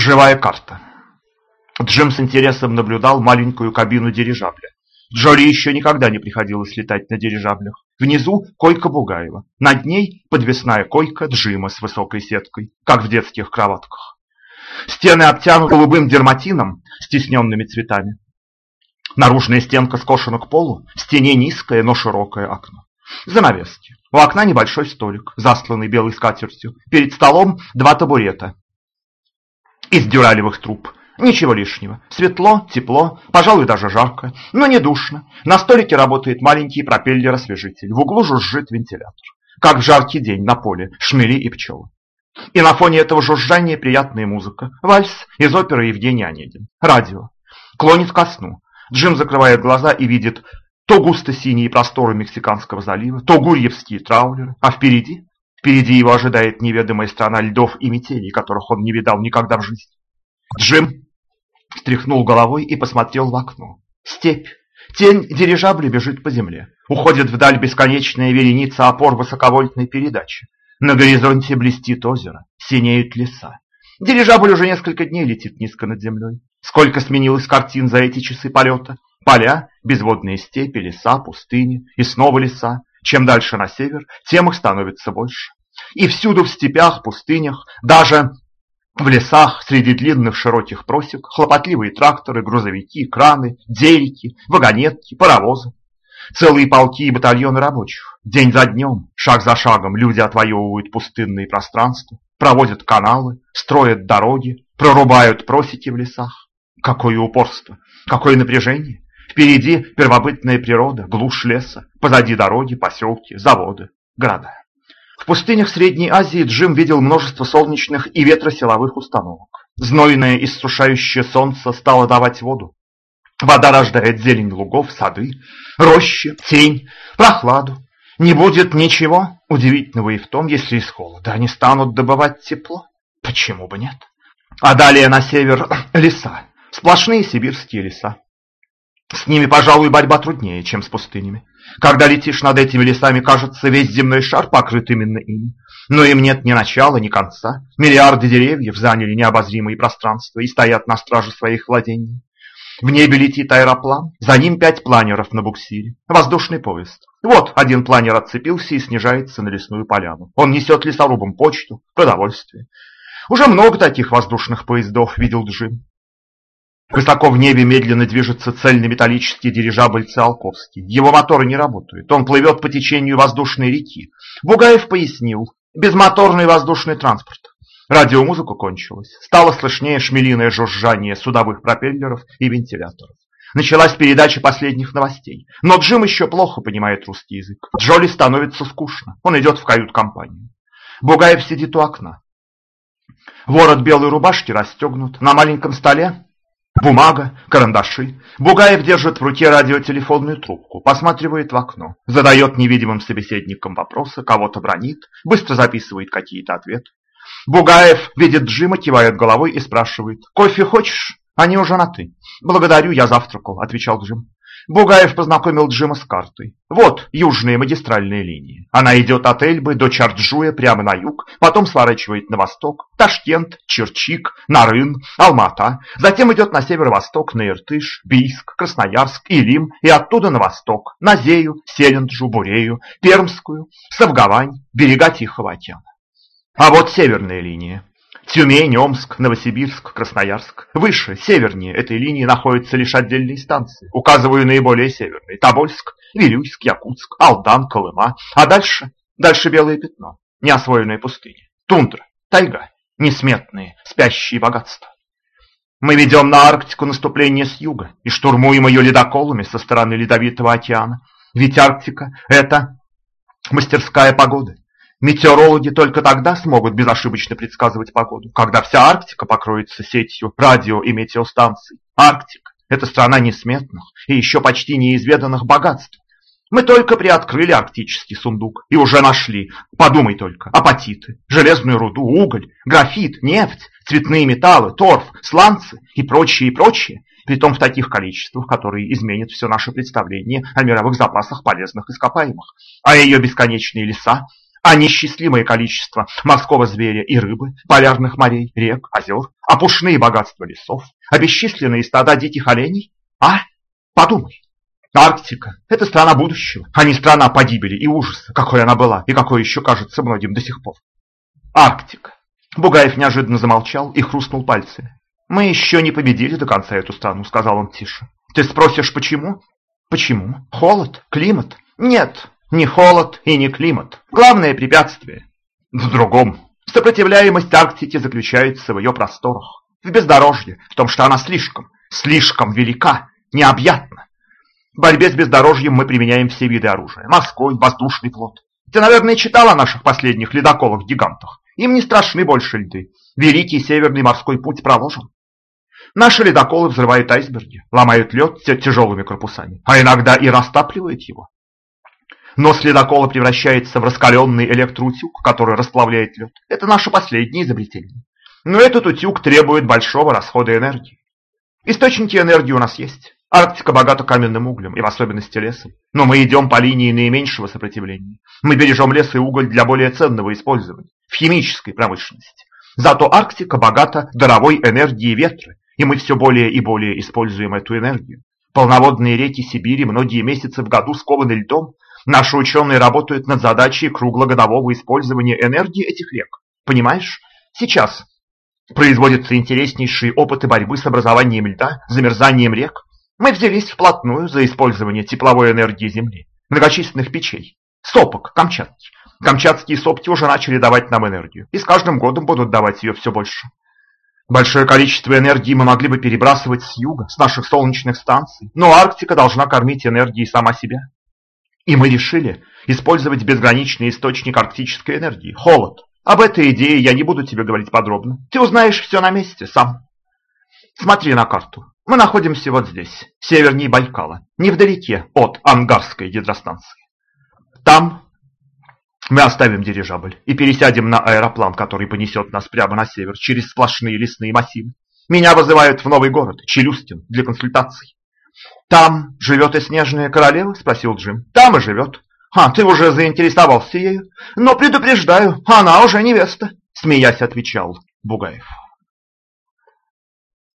Живая карта. Джим с интересом наблюдал маленькую кабину дирижабля. Джоли еще никогда не приходилось летать на дирижаблях. Внизу койка Бугаева. Над ней подвесная койка Джима с высокой сеткой, как в детских кроватках. Стены обтянуты голубым дерматином с тисненными цветами. Наружная стенка скошена к полу, в стене низкое, но широкое окно. Занавески. У окна небольшой столик, засланный белой скатертью. Перед столом два табурета из дюралевых труб. Ничего лишнего. Светло, тепло, пожалуй, даже жарко, но не душно. На столике работает маленький пропеллер-освежитель. В углу жужжит вентилятор. Как в жаркий день на поле, шмели и пчелы. И на фоне этого жужжания приятная музыка. Вальс из оперы Евгений Онегин. Радио. Клонит ко сну. Джим закрывает глаза и видит то густо-синие просторы Мексиканского залива, то гурьевские траулеры, а впереди, впереди его ожидает неведомая страна льдов и метелей, которых он не видал никогда в жизни. Джим Стряхнул головой и посмотрел в окно. Степь. Тень дирижабля бежит по земле. Уходит вдаль бесконечная вереница опор высоковольтной передачи. На горизонте блестит озеро, синеют леса. Дирижабль уже несколько дней летит низко над землей. Сколько сменилось картин за эти часы полета. Поля, безводные степи, леса, пустыни и снова леса. Чем дальше на север, тем их становится больше. И всюду в степях, пустынях, даже в лесах среди длинных широких просек хлопотливые тракторы, грузовики, краны, дерики, вагонетки, паровозы. Целые полки и батальоны рабочих. День за днем, шаг за шагом люди отвоевывают пустынные пространства, проводят каналы, строят дороги, прорубают просеки в лесах. Какое упорство, какое напряжение. Впереди первобытная природа, глушь леса, позади дороги, поселки, заводы, города. В пустынях Средней Азии Джим видел множество солнечных и ветросиловых установок. Знойное иссушающее солнце стало давать воду. Вода рождает зелень лугов, сады, рощи, тень, прохладу. Не будет ничего удивительного и в том, если из холода они станут добывать тепло. Почему бы нет? А далее на север леса, сплошные сибирские леса. С ними, пожалуй, борьба труднее, чем с пустынями. Когда летишь над этими лесами, кажется, весь земной шар покрыт именно ими. Но им нет ни начала, ни конца. Миллиарды деревьев заняли необозримые пространства и стоят на страже своих владений. В небе летит аэроплан, за ним пять планеров на буксире. Воздушный поезд. Вот один планер отцепился и снижается на лесную поляну. Он несет лесорубам почту, продовольствие. Уже много таких воздушных поездов видел Джим. Высоко в небе медленно движется цельнометаллический дирижабль Циолковский. Его моторы не работают, он плывет по течению воздушной реки. Бугаев пояснил, безмоторный воздушный транспорт. Радиомузыка кончилась. Стало слышнее шмелиное жужжание судовых пропеллеров и вентиляторов. Началась передача последних новостей. Но Джим еще плохо понимает русский язык. Джоли становится скучно. Он идет в кают-компанию. Бугаев сидит у окна. Ворот белой рубашки расстегнут. На маленьком столе Бумага, карандаши. Бугаев держит в руке радиотелефонную трубку, посматривает в окно, задает невидимым собеседникам вопросы, кого-то бронит, быстро записывает какие-то ответы. Бугаев видит Джима, кивает головой и спрашивает, «Кофе хочешь?» «Они уже на «ты». «Благодарю, я завтракал», — отвечал Джим. Бугаев познакомил Джима с картой. Вот южные магистральные линии. Она идет от Эльбы до Чарджуя прямо на юг, потом сворачивает на восток, Ташкент, Черчик, Нарын, Алмата, затем идет на северо-восток, на Иртыш, Бийск, Красноярск, Илим и оттуда на восток, на Зею, Селенджу, Бурею, Пермскую, Савгавань, берега Тихого океана. А вот северная линия. Тюмень, Омск, Новосибирск, Красноярск. Выше, севернее этой линии находятся лишь отдельные станции. Указываю наиболее северные. Тобольск, Вилюйск, Якутск, Алдан, Колыма. А дальше, дальше белое пятно. Неосвоенная пустыня. Тундра, тайга, несметные, спящие богатства. Мы ведем на Арктику наступление с юга и штурмуем ее ледоколами со стороны Ледовитого океана. Ведь Арктика – это мастерская погоды. Метеорологи только тогда смогут безошибочно предсказывать погоду, когда вся Арктика покроется сетью радио- и метеостанций. Арктика – это страна несметных и еще почти неизведанных богатств. Мы только приоткрыли арктический сундук и уже нашли, подумай только, апатиты, железную руду, уголь, графит, нефть, цветные металлы, торф, сланцы и прочее, и прочее, притом в таких количествах, которые изменят все наше представление о мировых запасах полезных ископаемых. А ее бесконечные леса, а несчастливое количество морского зверя и рыбы, полярных морей, рек, озер, опушные богатства лесов, а бесчисленные стада диких оленей? А? Подумай. Арктика – это страна будущего, а не страна погибели и ужаса, какой она была и какой еще кажется многим до сих пор. Арктика. Бугаев неожиданно замолчал и хрустнул пальцами. «Мы еще не победили до конца эту страну», — сказал он тише. «Ты спросишь, почему?» «Почему? Холод? Климат?» «Нет, не холод и не климат. Главное препятствие в другом. Сопротивляемость Арктики заключается в ее просторах, в бездорожье, в том, что она слишком, слишком велика, необъятна. В борьбе с бездорожьем мы применяем все виды оружия. Морской, воздушный флот. Ты, наверное, читал о наших последних ледоколах-гигантах. Им не страшны больше льды. Великий Северный морской путь проложен. Наши ледоколы взрывают айсберги, ломают лед тяжелыми корпусами, а иногда и растапливают его. Нос ледокола превращается в раскаленный электроутюг, который расплавляет лед. Это наше последнее изобретение. Но этот утюг требует большого расхода энергии. Источники энергии у нас есть. Арктика богата каменным углем, и в особенности лесом. Но мы идем по линии наименьшего сопротивления. Мы бережем лес и уголь для более ценного использования, в химической промышленности. Зато Арктика богата даровой энергией ветра, и мы все более и более используем эту энергию. Полноводные реки Сибири многие месяцы в году скованы льдом, Наши ученые работают над задачей круглогодового использования энергии этих рек. Понимаешь? Сейчас производятся интереснейшие опыты борьбы с образованием льда, замерзанием рек. Мы взялись вплотную за использование тепловой энергии Земли, многочисленных печей, сопок, Камчатки. Камчатские сопки уже начали давать нам энергию, и с каждым годом будут давать ее все больше. Большое количество энергии мы могли бы перебрасывать с юга, с наших солнечных станций, но Арктика должна кормить энергией сама себя. И мы решили использовать безграничный источник арктической энергии – холод. Об этой идее я не буду тебе говорить подробно. Ты узнаешь все на месте сам. Смотри на карту. Мы находимся вот здесь, севернее Байкала, невдалеке от Ангарской гидростанции. Там мы оставим дирижабль и пересядем на аэроплан, который понесет нас прямо на север, через сплошные лесные массивы. Меня вызывают в новый город, Челюстин, для консультаций. «Там живет и снежная королева?» – спросил Джим. «Там и живет». «А, ты уже заинтересовался ею?» «Но предупреждаю, она уже невеста», – смеясь отвечал Бугаев.